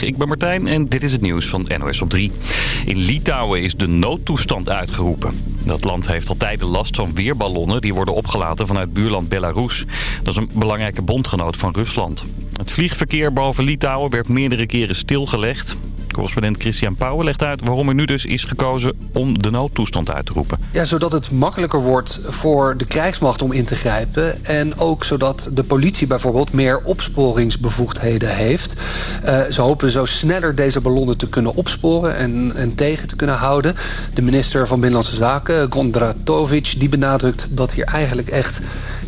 Ik ben Martijn en dit is het nieuws van NOS op 3. In Litouwen is de noodtoestand uitgeroepen. Dat land heeft al tijden last van weerballonnen die worden opgelaten vanuit buurland Belarus. Dat is een belangrijke bondgenoot van Rusland. Het vliegverkeer boven Litouwen werd meerdere keren stilgelegd. Correspondent Christian Pauwen legt uit waarom er nu dus is gekozen om de noodtoestand uit te roepen. Ja, zodat het makkelijker wordt voor de krijgsmacht om in te grijpen. En ook zodat de politie bijvoorbeeld meer opsporingsbevoegdheden heeft. Uh, ze hopen zo sneller deze ballonnen te kunnen opsporen en, en tegen te kunnen houden. De minister van Binnenlandse Zaken, Gondratovic, die benadrukt dat hier eigenlijk echt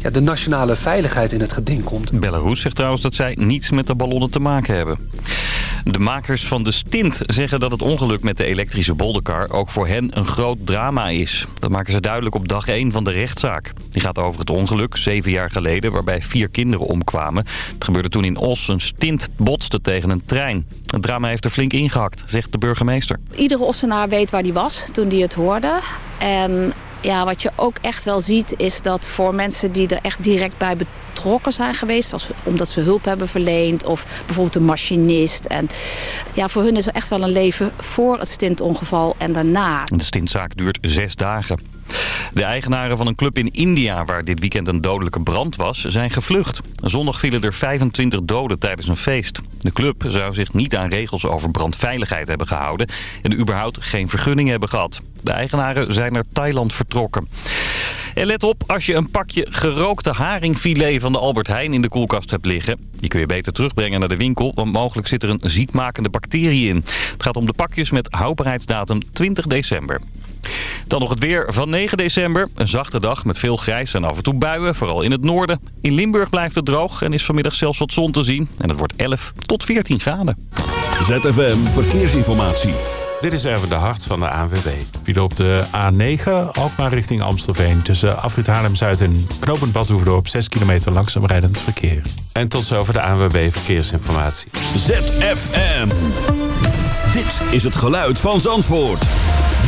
ja, de nationale veiligheid in het geding komt. Belarus zegt trouwens dat zij niets met de ballonnen te maken hebben. De makers van de stint zeggen dat het ongeluk met de elektrische bolderkar ook voor hen een groot drama is. Dat maken ze duidelijk op dag 1 van de rechtszaak. Die gaat over het ongeluk, zeven jaar geleden, waarbij vier kinderen omkwamen. Het gebeurde toen in Os. Een stint botste tegen een trein. Het drama heeft er flink ingehakt, zegt de burgemeester. Iedere Ossenaar weet waar hij was toen hij het hoorde. En ja, wat je ook echt wel ziet is dat voor mensen die er echt direct bij betrokken zijn geweest... Als, omdat ze hulp hebben verleend of bijvoorbeeld een machinist. En ja, voor hun is er echt wel een leven voor het stintongeval en daarna. De stintzaak duurt zes dagen. De eigenaren van een club in India waar dit weekend een dodelijke brand was, zijn gevlucht. Zondag vielen er 25 doden tijdens een feest. De club zou zich niet aan regels over brandveiligheid hebben gehouden en überhaupt geen vergunning hebben gehad. De eigenaren zijn naar Thailand vertrokken. En let op, als je een pakje gerookte haringfilet van de Albert Heijn in de koelkast hebt liggen... die kun je beter terugbrengen naar de winkel, want mogelijk zit er een ziekmakende bacterie in. Het gaat om de pakjes met houdbaarheidsdatum 20 december. Dan nog het weer van 9 december. Een zachte dag met veel grijs en af en toe buien, vooral in het noorden. In Limburg blijft het droog en is vanmiddag zelfs wat zon te zien. En het wordt 11 tot 14 graden. ZFM Verkeersinformatie. Dit is even de hart van de ANWB. Wie op de A9, Alkmaar richting Amstelveen... tussen Afrit Haarlem-Zuid en Knopend Badhoevedorp... 6 kilometer langzaam rijdend verkeer. En tot zover de ANWB Verkeersinformatie. ZFM. Dit is het geluid van Zandvoort.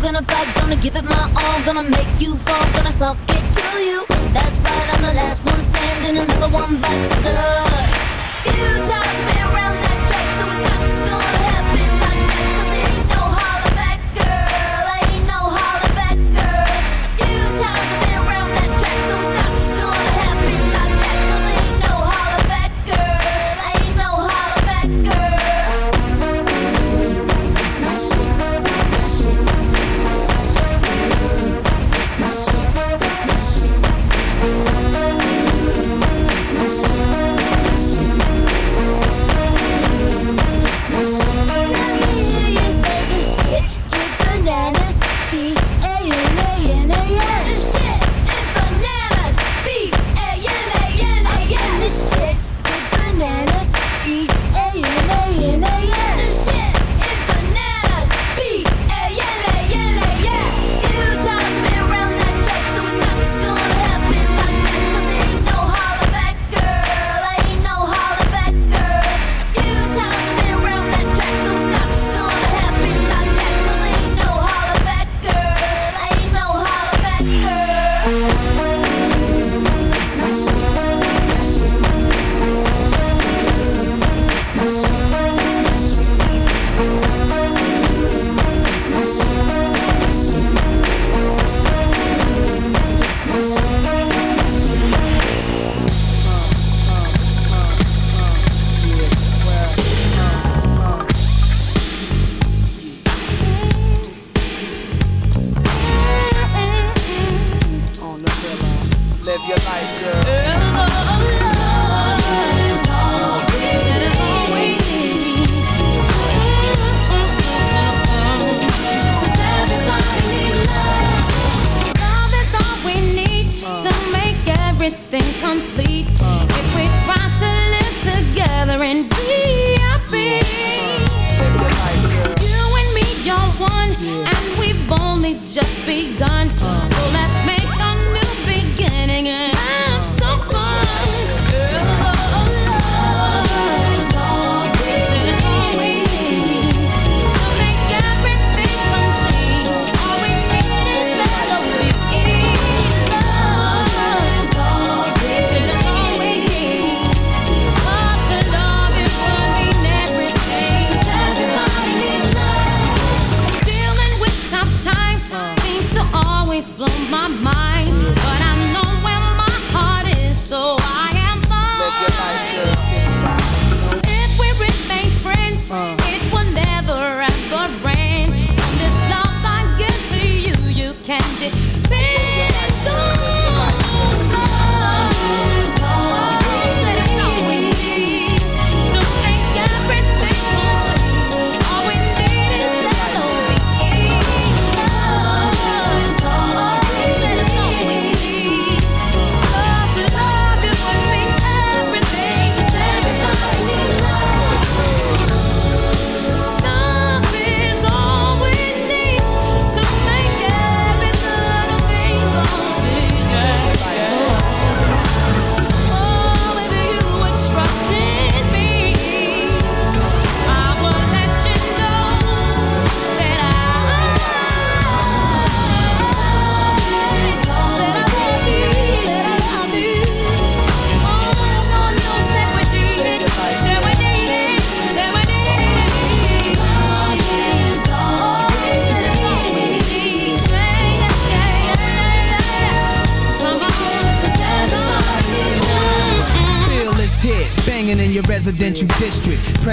gonna fight, gonna give it my all, gonna make you fall, gonna suck it to you. That's right, I'm the last one standing, another one bites the dust. Few times I've been around that track, so it's not just gonna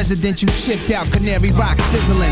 resident, you chipped out, canary rock sizzling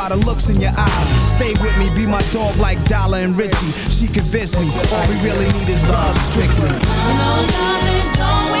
by the looks in your eyes. Stay with me, be my dog like Dollar and Richie. She convinced me all we really need is love, strictly. You know love is always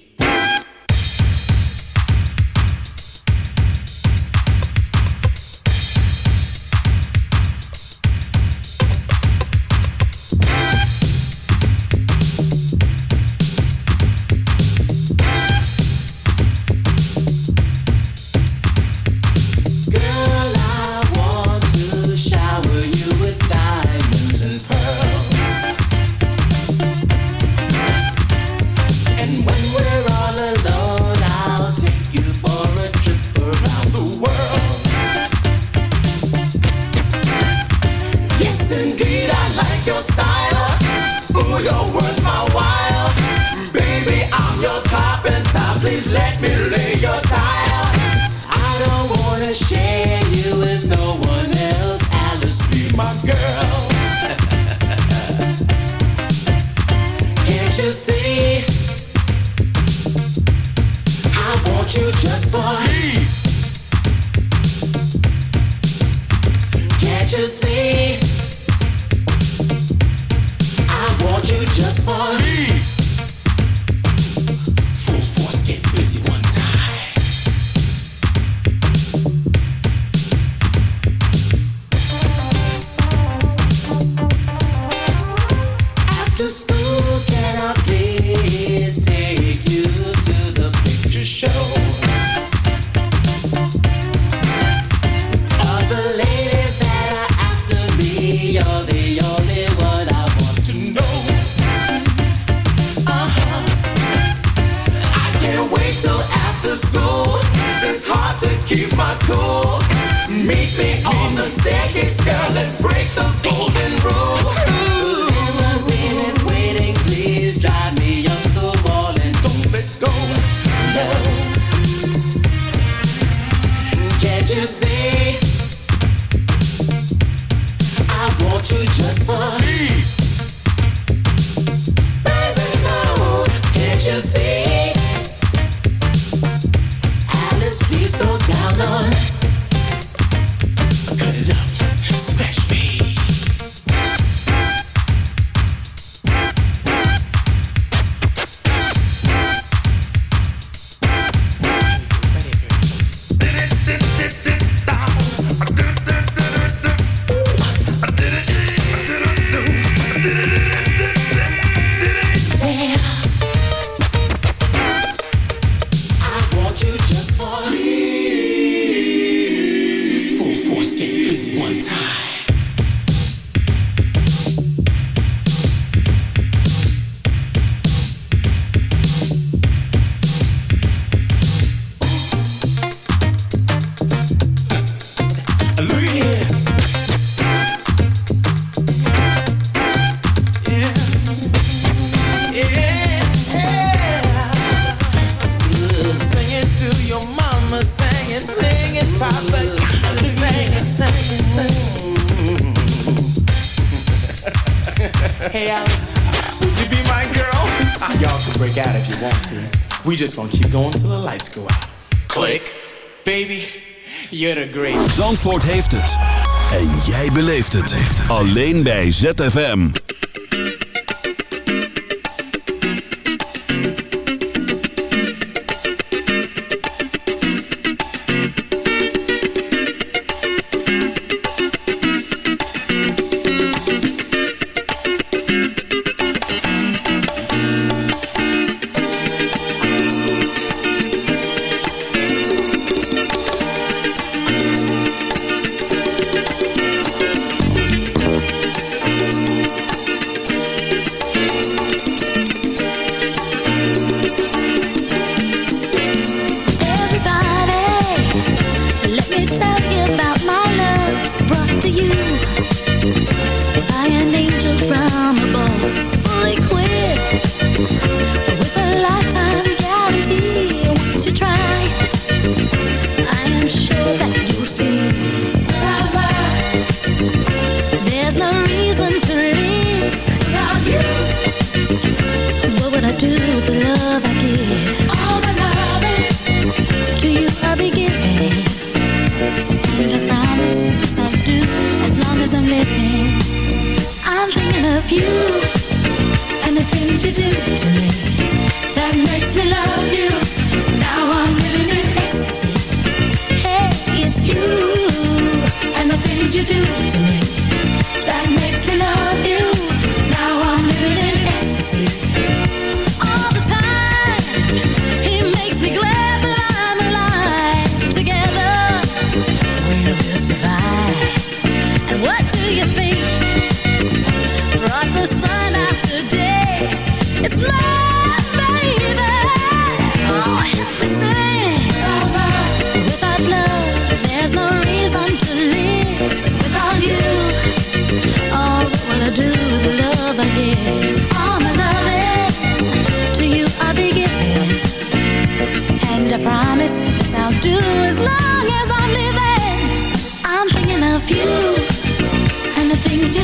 could you. Alleen bij ZFM.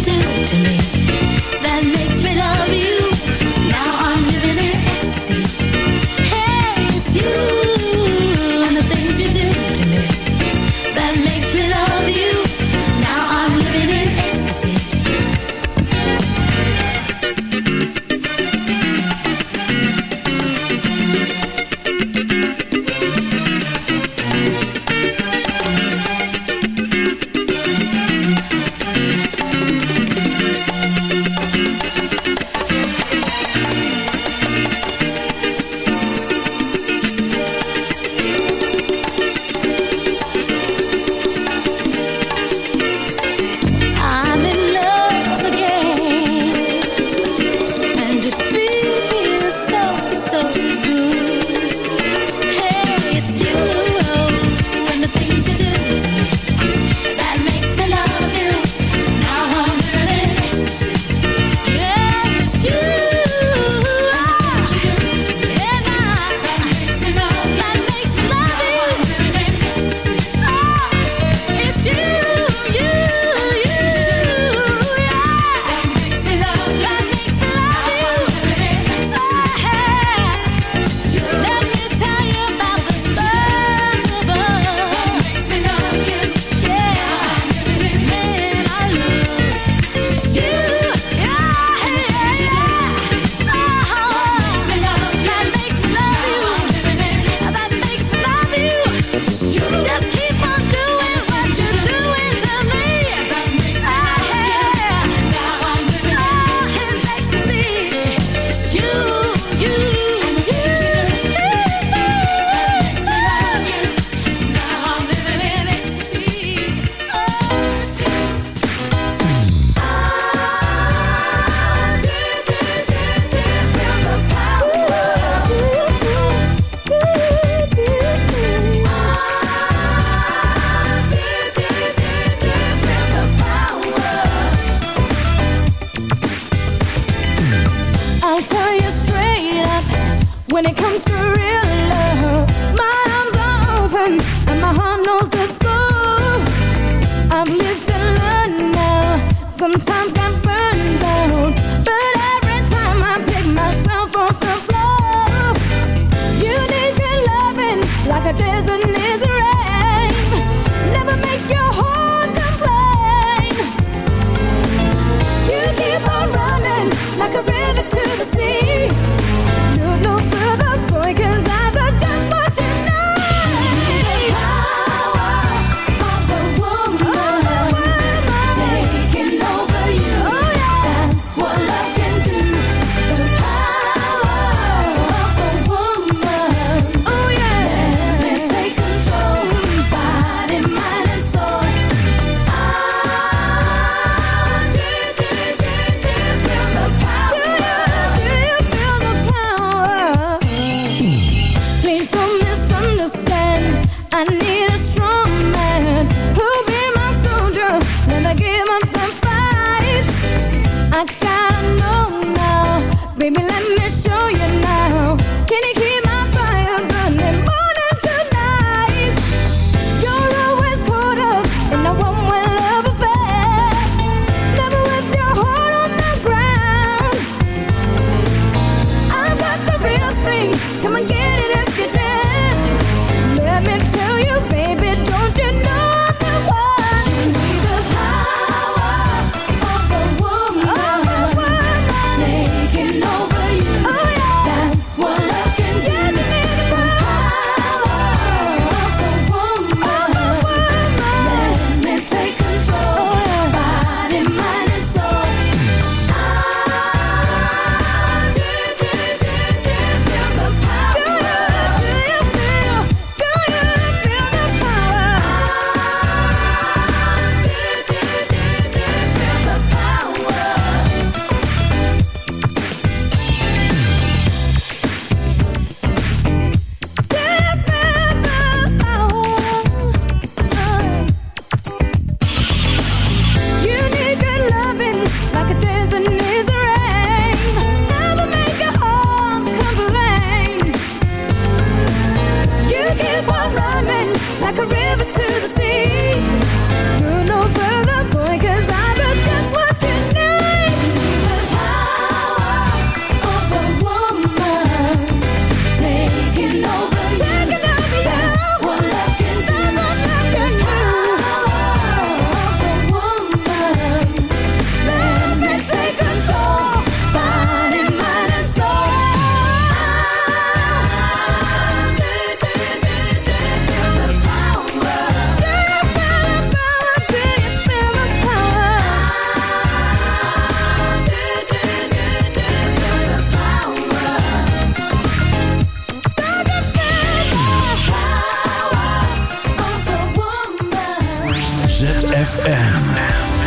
down to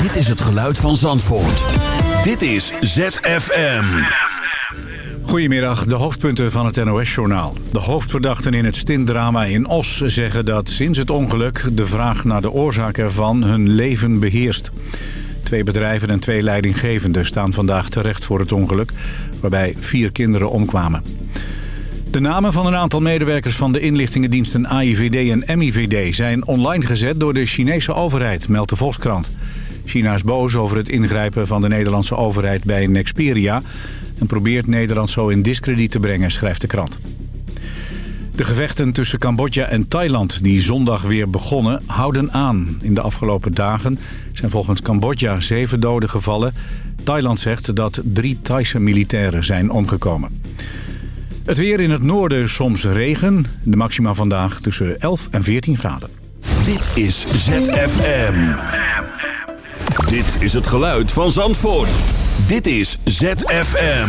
Dit is het geluid van Zandvoort. Dit is ZFM. Goedemiddag, de hoofdpunten van het NOS-journaal. De hoofdverdachten in het stintdrama in Os zeggen dat sinds het ongeluk... de vraag naar de oorzaak ervan hun leven beheerst. Twee bedrijven en twee leidinggevenden staan vandaag terecht voor het ongeluk... waarbij vier kinderen omkwamen. De namen van een aantal medewerkers van de inlichtingendiensten AIVD en MIVD... zijn online gezet door de Chinese overheid, meldt de Volkskrant. China is boos over het ingrijpen van de Nederlandse overheid bij Nexperia... en probeert Nederland zo in discrediet te brengen, schrijft de krant. De gevechten tussen Cambodja en Thailand, die zondag weer begonnen, houden aan. In de afgelopen dagen zijn volgens Cambodja zeven doden gevallen. Thailand zegt dat drie Thaise militairen zijn omgekomen. Het weer in het noorden soms regen. De maxima vandaag tussen 11 en 14 graden. Dit is ZFM. Dit is het geluid van Zandvoort. Dit is ZFM.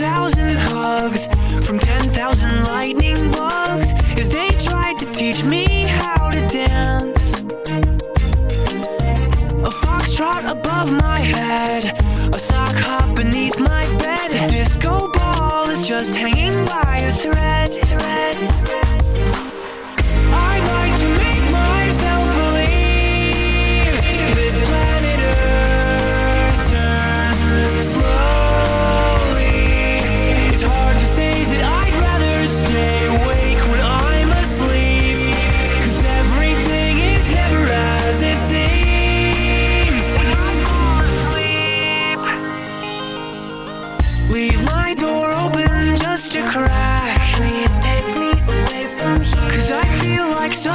Thousand hugs from 10,000 lightning bugs as they tried to teach me how to dance. A foxtrot above my head, a sock hop beneath my bed. A disco ball is just hanging by a thread. thread.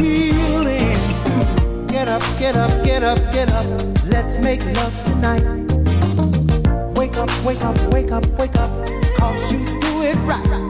healing. Get up, get up, get up, get up. Let's make love tonight. Wake up, wake up, wake up, wake up. Cause you do it right.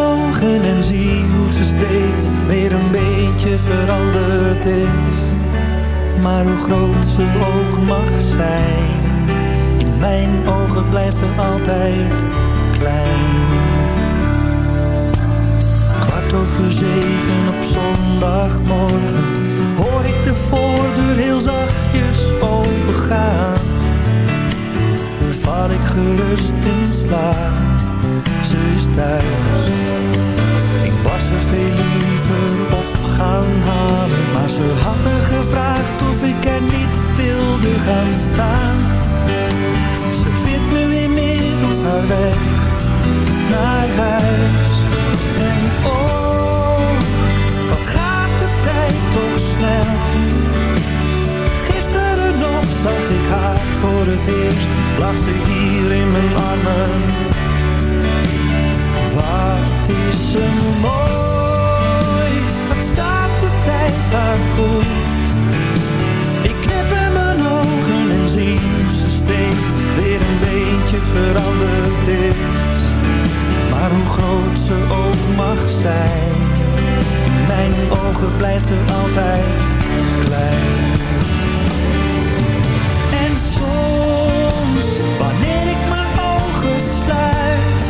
Ogen en zie hoe ze steeds weer een beetje veranderd is. Maar hoe groot ze ook mag zijn, in mijn ogen blijft ze altijd klein. Kwart over zeven op zondagmorgen hoor ik de voordeur heel zachtjes opengaan. Val ik gerust in slaap, ze is thuis. Veel liever op gaan halen, maar ze had me gevraagd of ik er niet wilde gaan staan. Ze vindt nu inmiddels haar weg naar huis. En oh, wat gaat de tijd toch snel. Gisteren nog zag ik haar voor het eerst, lag ze hier in mijn armen. Wat is ze mooi, tijd haar goed. Ik knip in mijn ogen en zie hoe ze steeds weer een beetje veranderd is. Maar hoe groot ze ook mag zijn, in mijn ogen blijft ze altijd klein. En soms, wanneer ik mijn ogen sluit,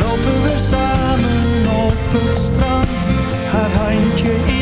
lopen we samen op het strand, haar handje in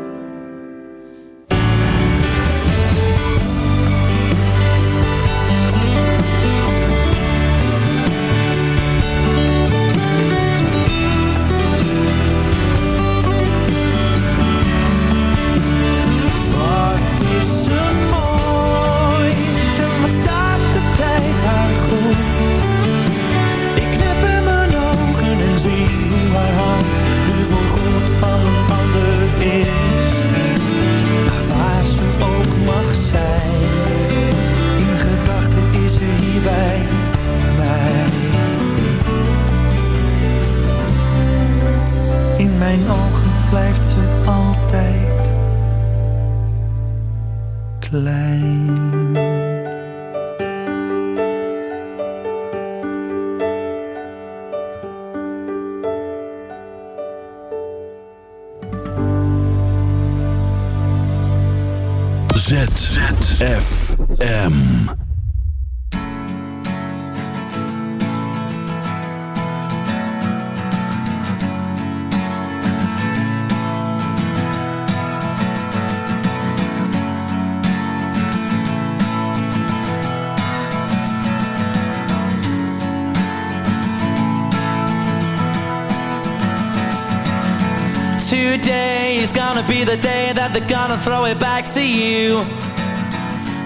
ZFM. Today is gonna be the day that they're gonna throw it back to you.